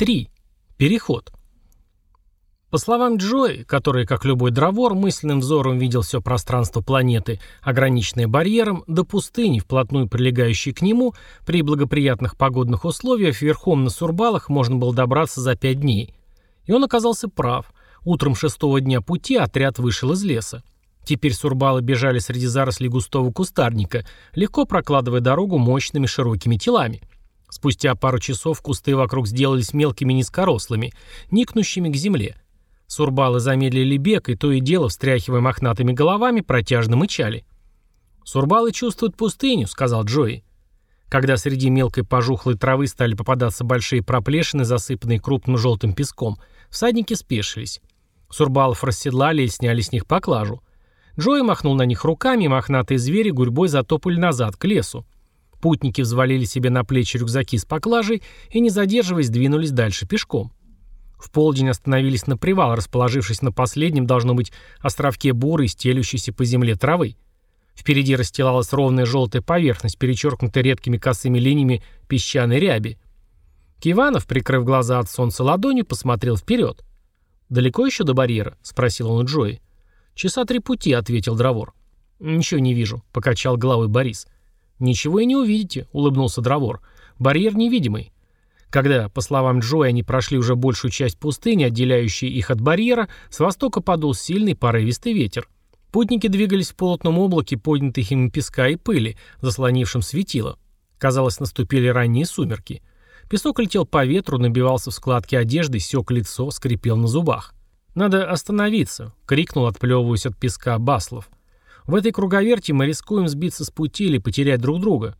3. Переход. По словам Джои, который, как любой дровор, мысленным взором видел все пространство планеты, ограниченное барьером, до пустыни, вплотную прилегающей к нему, при благоприятных погодных условиях верхом на Сурбалах можно было добраться за пять дней. И он оказался прав. Утром шестого дня пути отряд вышел из леса. Теперь Сурбалы бежали среди зарослей густого кустарника, легко прокладывая дорогу мощными широкими телами. Спустя пару часов кусты вокруг сделались мелкими низкорослыми, никнущими к земле. Сурбалы замедлили бег, и то и дело, встряхивая мохнатыми головами, протяжно мычали. «Сурбалы чувствуют пустыню», — сказал Джои. Когда среди мелкой пожухлой травы стали попадаться большие проплешины, засыпанные крупным желтым песком, всадники спешились. Сурбалов расседлали и сняли с них поклажу. Джои махнул на них руками, и мохнатые звери гурьбой затопали назад, к лесу. Путники взвалили себе на плечи рюкзаки с поклажей и, не задерживаясь, двинулись дальше пешком. В полдень остановились на привал, расположившись на последнем, должно быть, островке буры, стелющейся по земле травы. Впереди расстилалась ровная желтая поверхность, перечеркнутая редкими косыми линиями песчаной ряби. Киванов, прикрыв глаза от солнца ладонью, посмотрел вперед. «Далеко еще до барьера?» — спросил он у Джои. «Часа три пути», — ответил Дровор. «Ничего не вижу», — покачал головой Борис. «Ничего и не увидите», — улыбнулся Дровор. «Барьер невидимый». Когда, по словам Джои, они прошли уже большую часть пустыни, отделяющей их от барьера, с востока подул сильный порывистый ветер. Путники двигались в плотном облаке поднятых им песка и пыли, заслонившем светило. Казалось, наступили ранние сумерки. Песок летел по ветру, набивался в складки одежды, сёк лицо, скрипел на зубах. «Надо остановиться», — крикнул, отплевываясь от песка Баслов. В этой круговерти мы рискуем сбиться с пути или потерять друг друга.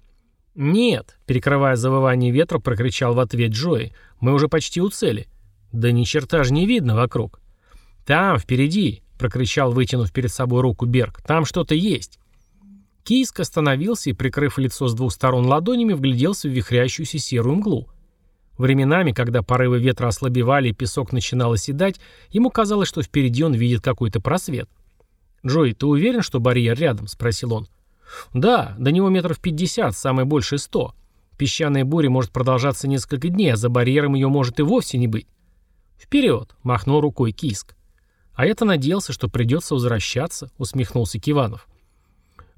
«Нет», — перекрывая завывание ветра, прокричал в ответ Джои. «Мы уже почти у цели». «Да ни черта же не видно вокруг». «Там, впереди», — прокричал, вытянув перед собой руку Берг. «Там что-то есть». Кийск остановился и, прикрыв лицо с двух сторон ладонями, вгляделся в вихрящуюся серую мглу. Временами, когда порывы ветра ослабевали и песок начинал оседать, ему казалось, что впереди он видит какой-то просвет. «Джой, ты уверен, что барьер рядом?» — спросил он. «Да, до него метров пятьдесят, самое большее сто. Песчаная буря может продолжаться несколько дней, а за барьером ее может и вовсе не быть». «Вперед!» — махнул рукой Киск. «А я-то надеялся, что придется возвращаться», — усмехнулся Киванов.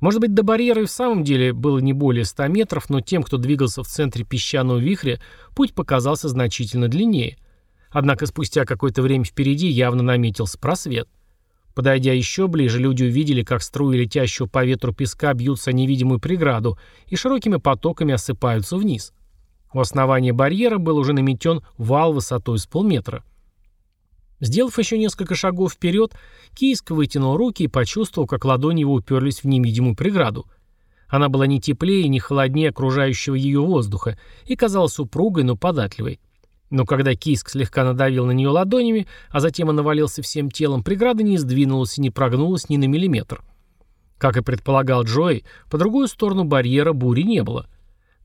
Может быть, до барьера и в самом деле было не более ста метров, но тем, кто двигался в центре песчаного вихря, путь показался значительно длиннее. Однако спустя какое-то время впереди явно наметился просвет — Подойдя еще ближе, люди увидели, как струи летящего по ветру песка бьются о невидимую преграду и широкими потоками осыпаются вниз. У основания барьера был уже наметен вал высотой с полметра. Сделав еще несколько шагов вперед, Кийск вытянул руки и почувствовал, как ладони его уперлись в невидимую преграду. Она была не теплее и не холоднее окружающего ее воздуха и казалась упругой, но податливой. Но когда Киск слегка надавил на нее ладонями, а затем он навалился всем телом, преграда не сдвинулась и не прогнулась ни на миллиметр. Как и предполагал Джои, по другую сторону барьера бури не было.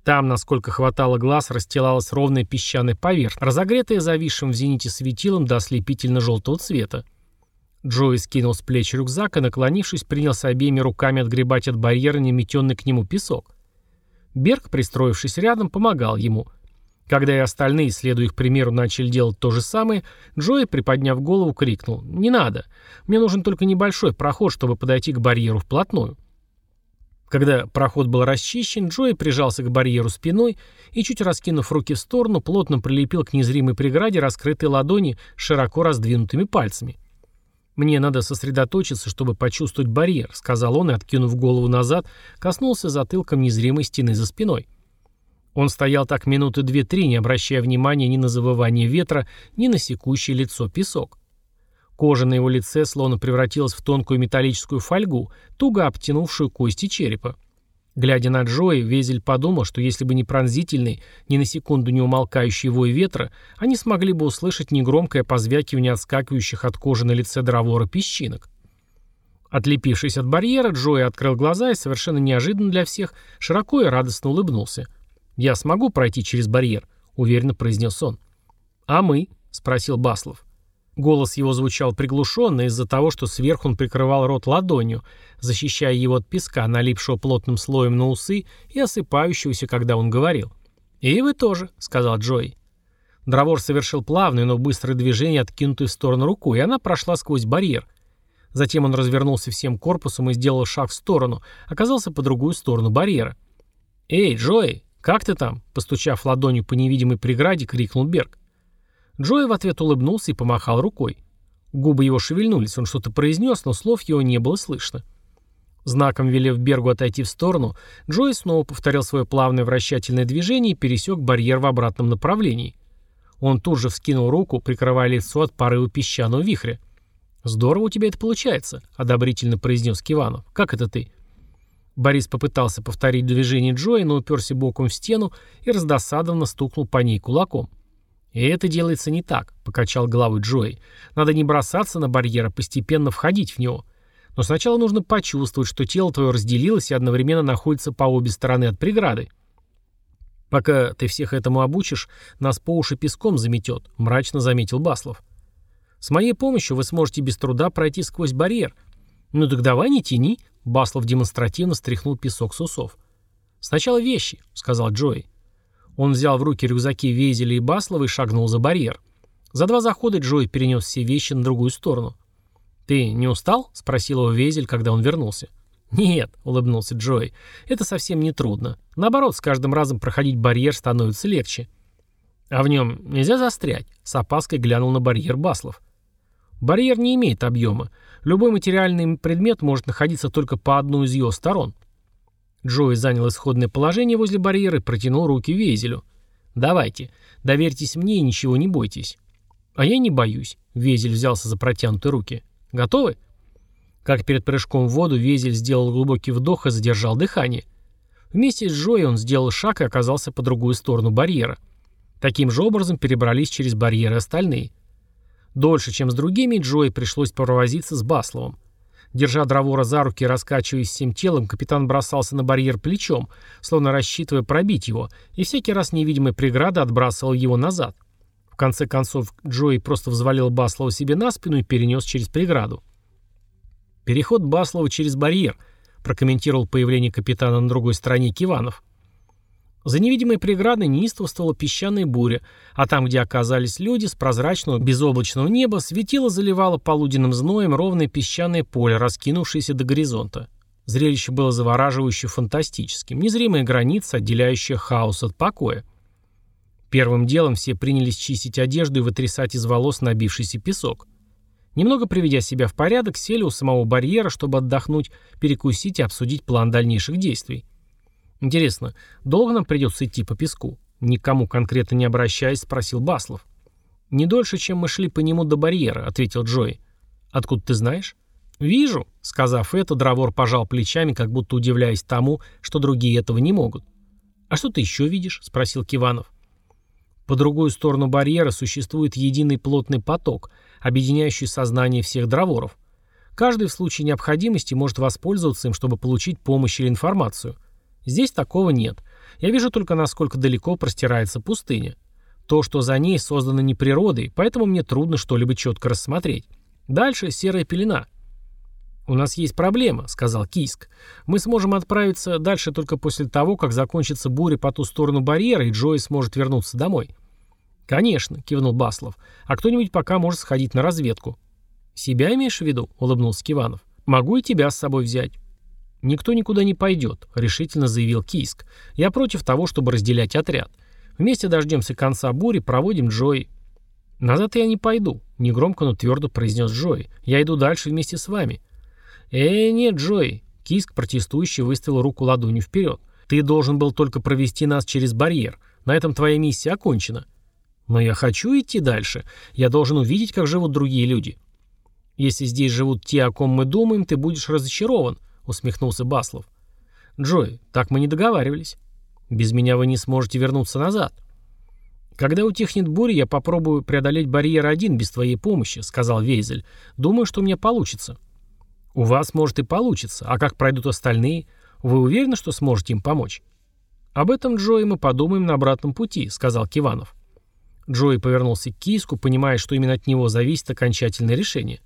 Там, насколько хватало глаз, расстилалась ровная песчаная поверхность, разогретая зависшим в зените светилом до ослепительно-желтого цвета. Джои скинул с плеч рюкзак и, наклонившись, принялся обеими руками отгребать от барьера неметенный к нему песок. Берг, пристроившись рядом, помогал ему – когда и остальные, следуя их примеру, начали делать то же самое, Джои, приподняв голову, крикнул «Не надо! Мне нужен только небольшой проход, чтобы подойти к барьеру вплотную». Когда проход был расчищен, Джои прижался к барьеру спиной и, чуть раскинув руки в сторону, плотно прилепил к незримой преграде раскрытые ладони широко раздвинутыми пальцами. «Мне надо сосредоточиться, чтобы почувствовать барьер», — сказал он и, откинув голову назад, коснулся затылком незримой стены за спиной. Он стоял так минуты две-три, не обращая внимания ни на завывание ветра, ни на секущее лицо песок. Кожа на его лице словно превратилась в тонкую металлическую фольгу, туго обтянувшую кости черепа. Глядя на Джои, Везель подумал, что если бы не пронзительный, ни на секунду не умолкающий вой ветра, они смогли бы услышать негромкое позвякивание отскакивающих от кожи на лице дровора песчинок. Отлепившись от барьера, Джои открыл глаза и совершенно неожиданно для всех широко и радостно улыбнулся. «Я смогу пройти через барьер», — уверенно произнес он. «А мы?» — спросил Баслов. Голос его звучал приглушенно из-за того, что сверху он прикрывал рот ладонью, защищая его от песка, налипшего плотным слоем на усы и осыпающегося, когда он говорил. «И вы тоже», — сказал Джой. Дровор совершил плавное, но быстрое движение, откинутое в сторону рукой, и она прошла сквозь барьер. Затем он развернулся всем корпусом и сделал шаг в сторону, оказался по другую сторону барьера. «Эй, Джои, как ты там?» Постучав ладонью по невидимой преграде, крикнул Берг. Джои в ответ улыбнулся и помахал рукой. Губы его шевельнулись, он что-то произнес, но слов его не было слышно. Знаком велев Бергу отойти в сторону, Джои снова повторил свое плавное вращательное движение и пересек барьер в обратном направлении. Он тут же вскинул руку, прикрывая лицо от порыва песчаного вихря. «Здорово у тебя это получается», — одобрительно произнес Киванов. «Как это ты?» Борис попытался повторить движение Джои, но уперся боком в стену и раздосадованно стукнул по ней кулаком. «И это делается не так», — покачал головой Джои. «Надо не бросаться на барьер, а постепенно входить в него. Но сначала нужно почувствовать, что тело твое разделилось и одновременно находится по обе стороны от преграды. Пока ты всех этому обучишь, нас по уши песком заметет», — мрачно заметил Баслов. «С моей помощью вы сможете без труда пройти сквозь барьер». «Ну так давай не тяни», — Баслов демонстративно стряхнул песок с усов. «Сначала вещи», — сказал Джои. Он взял в руки рюкзаки Вейзеля и Баслова и шагнул за барьер. За два захода Джои перенес все вещи на другую сторону. «Ты не устал?» — спросил его Вейзель, когда он вернулся. «Нет», — улыбнулся Джои, — «это совсем не трудно. Наоборот, с каждым разом проходить барьер становится легче». «А в нем нельзя застрять?» — с опаской глянул на барьер Баслов. «Барьер не имеет объема. Любой материальный предмет может находиться только по одну из ее сторон. Джои занял исходное положение возле барьера и протянул руки Везелю. «Давайте, доверьтесь мне и ничего не бойтесь». «А я не боюсь», — Везель взялся за протянутые руки. «Готовы?» Как перед прыжком в воду, Везель сделал глубокий вдох и задержал дыхание. Вместе с Джои он сделал шаг и оказался по другую сторону барьера. Таким же образом перебрались через барьеры остальные. Дольше, чем с другими, Джои пришлось провозиться с Басловым. Держа Дровора за руки и раскачиваясь всем телом, капитан бросался на барьер плечом, словно рассчитывая пробить его, и всякий раз невидимая преграда отбрасывала его назад. В конце концов, Джои просто взвалил Баслова себе на спину и перенес через преграду. «Переход Баслова через барьер», — прокомментировал появление капитана на другой стороне Киванов. За невидимой преградой неистовствовала песчаная буря, а там, где оказались люди, с прозрачного безоблачного неба светило заливало полуденным зноем ровное песчаное поле, раскинувшееся до горизонта. Зрелище было завораживающе фантастическим, незримая граница, отделяющая хаос от покоя. Первым делом все принялись чистить одежду и вытрясать из волос набившийся песок. Немного приведя себя в порядок, сели у самого барьера, чтобы отдохнуть, перекусить и обсудить план дальнейших действий. Интересно, долго нам придется идти по песку? Никому конкретно не обращаясь, спросил Баслов. Не дольше, чем мы шли по нему до барьера, ответил Джои. Откуда ты знаешь? Вижу, сказав это, Дровор пожал плечами, как будто удивляясь тому, что другие этого не могут. А что ты еще видишь? спросил Киванов. По другую сторону барьера существует единый плотный поток, объединяющий сознание всех дроворов. Каждый в случае необходимости может воспользоваться им, чтобы получить помощь или информацию – Здесь такого нет. Я вижу только, насколько далеко простирается пустыня. То, что за ней, создано не природой, поэтому мне трудно что-либо четко рассмотреть. Дальше серая пелена. «У нас есть проблема», — сказал Киск. «Мы сможем отправиться дальше только после того, как закончится буря по ту сторону барьера, и Джои сможет вернуться домой». «Конечно», — кивнул Баслов. «А кто-нибудь пока может сходить на разведку». «Себя имеешь в виду?» — улыбнулся Киванов. «Могу и тебя с собой взять». «Никто никуда не пойдет», — решительно заявил Кийск. «Я против того, чтобы разделять отряд. Вместе дождемся конца бури, проводим Джои». «Назад я не пойду», — негромко, но твердо произнес Джои. «Я иду дальше вместе с вами». «Э, нет, Джои», — Кийск протестующий выставил руку ладонью вперед. «Ты должен был только провести нас через барьер. На этом твоя миссия окончена». «Но я хочу идти дальше. Я должен увидеть, как живут другие люди». «Если здесь живут те, о ком мы думаем, ты будешь разочарован», усмехнулся Баслов. «Джой, так мы не договаривались. Без меня вы не сможете вернуться назад». «Когда утихнет буря, я попробую преодолеть барьер один без твоей помощи», — сказал Вейзель. «Думаю, что у меня получится». «У вас, может, и получится. А как пройдут остальные? Вы уверены, что сможете им помочь?» «Об этом, Джои, мы подумаем на обратном пути», — сказал Киванов. Джои повернулся к Киску, понимая, что именно от него зависит окончательное решение.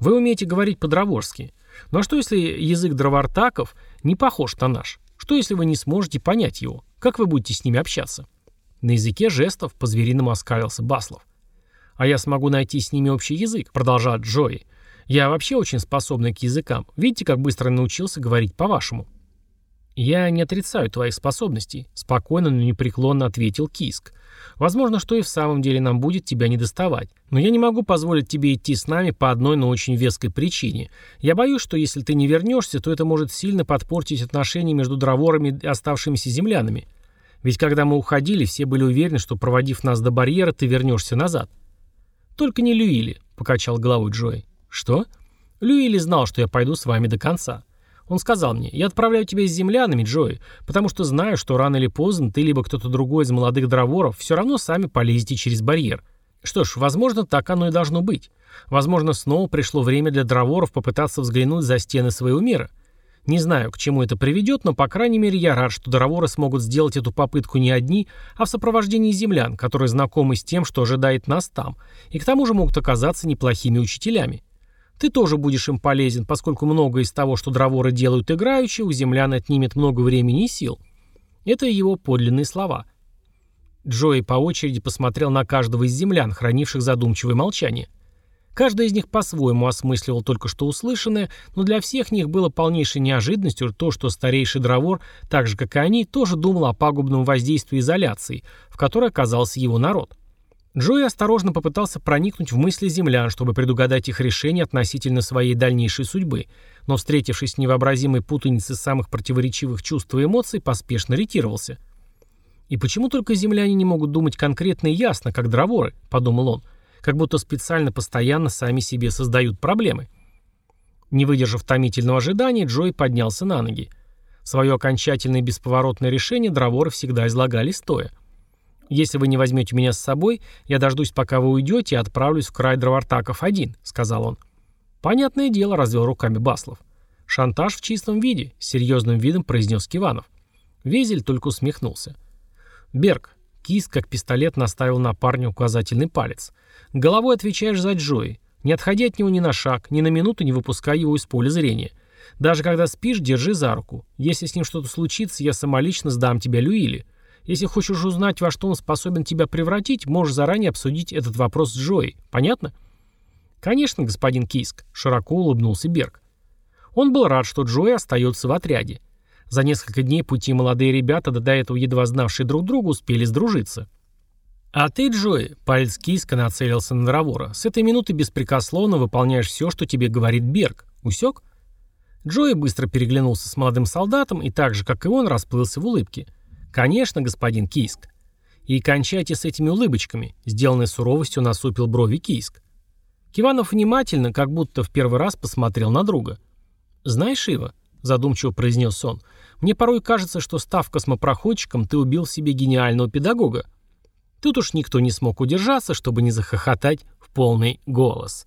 «Вы умеете говорить по-драворски. Но ну а что если язык дровартаков не похож на наш? Что если вы не сможете понять его? Как вы будете с ними общаться? На языке жестов по-звериному оскалился Баслов. «А я смогу найти с ними общий язык», — продолжает Джои. «Я вообще очень способный к языкам. Видите, как быстро научился говорить по-вашему?» «Я не отрицаю твоих способностей», — спокойно, но непреклонно ответил Киск. «Возможно, что и в самом деле нам будет тебя не доставать. Но я не могу позволить тебе идти с нами по одной, но очень веской причине. Я боюсь, что если ты не вернешься, то это может сильно подпортить отношения между дроворами и оставшимися землянами. Ведь когда мы уходили, все были уверены, что, проводив нас до барьера, ты вернешься назад». «Только не Люили», — покачал головой Джои. «Что?» «Люили знал, что я пойду с вами до конца». Он сказал мне, я отправляю тебя с землянами, Джои, потому что знаю, что рано или поздно ты либо кто-то другой из молодых дроворов все равно сами полезете через барьер. Что ж, возможно, так оно и должно быть. Возможно, снова пришло время для дроворов попытаться взглянуть за стены своего мира. Не знаю, к чему это приведет, но, по крайней мере, я рад, что дроворы смогут сделать эту попытку не одни, а в сопровождении землян, которые знакомы с тем, что ожидает нас там, и к тому же могут оказаться неплохими учителями. Ты тоже будешь им полезен, поскольку многое из того, что дроворы делают играючи, у землян отнимет много времени и сил. Это его подлинные слова. Джои по очереди посмотрел на каждого из землян, хранивших задумчивое молчание. Каждый из них по-своему осмысливал только что услышанное, но для всех них было полнейшей неожиданностью то, что старейший дровор, так же как и они, тоже думал о пагубном воздействии изоляции, в которой оказался его народ. Джои осторожно попытался проникнуть в мысли землян, чтобы предугадать их решение относительно своей дальнейшей судьбы, но, встретившись с невообразимой путаницей самых противоречивых чувств и эмоций, поспешно ретировался. «И почему только земляне не могут думать конкретно и ясно, как дроворы?» – подумал он, как будто специально постоянно сами себе создают проблемы. Не выдержав томительного ожидания, Джой поднялся на ноги. Свое окончательное и бесповоротное решение дроворы всегда излагали стоя – «Если вы не возьмете меня с собой, я дождусь, пока вы уйдете, и отправлюсь в край дровартаков один», — сказал он. «Понятное дело», — развел руками Баслов. «Шантаж в чистом виде», — серьезным видом произнес Киванов. Везель только усмехнулся. «Берг», — кист как пистолет наставил на парня указательный палец. «Головой отвечаешь за Джои. Не отходи от него ни на шаг, ни на минуту не выпускай его из поля зрения. Даже когда спишь, держи за руку. Если с ним что-то случится, я самолично сдам тебя Люили. Если хочешь узнать, во что он способен тебя превратить, можешь заранее обсудить этот вопрос с Джоей. Понятно? Конечно, господин Киск, широко улыбнулся Берг. Он был рад, что Джои остается в отряде. За несколько дней пути молодые ребята, до этого едва знавшие друг друга, успели сдружиться. «А ты, Джои», — палец Киска нацелился на Дровора, «с этой минуты беспрекословно выполняешь все, что тебе говорит Берг. Усек?» Джои быстро переглянулся с молодым солдатом и так же, как и он, расплылся в улыбке. «Конечно, господин Кийск». «И кончайте с этими улыбочками», — сделанной суровостью насупил брови Кийск. Киванов внимательно, как будто в первый раз посмотрел на друга. «Знаешь, Ива», — задумчиво произнес он, — «мне порой кажется, что став космопроходчиком, ты убил себе гениального педагога». Тут уж никто не смог удержаться, чтобы не захохотать в полный голос.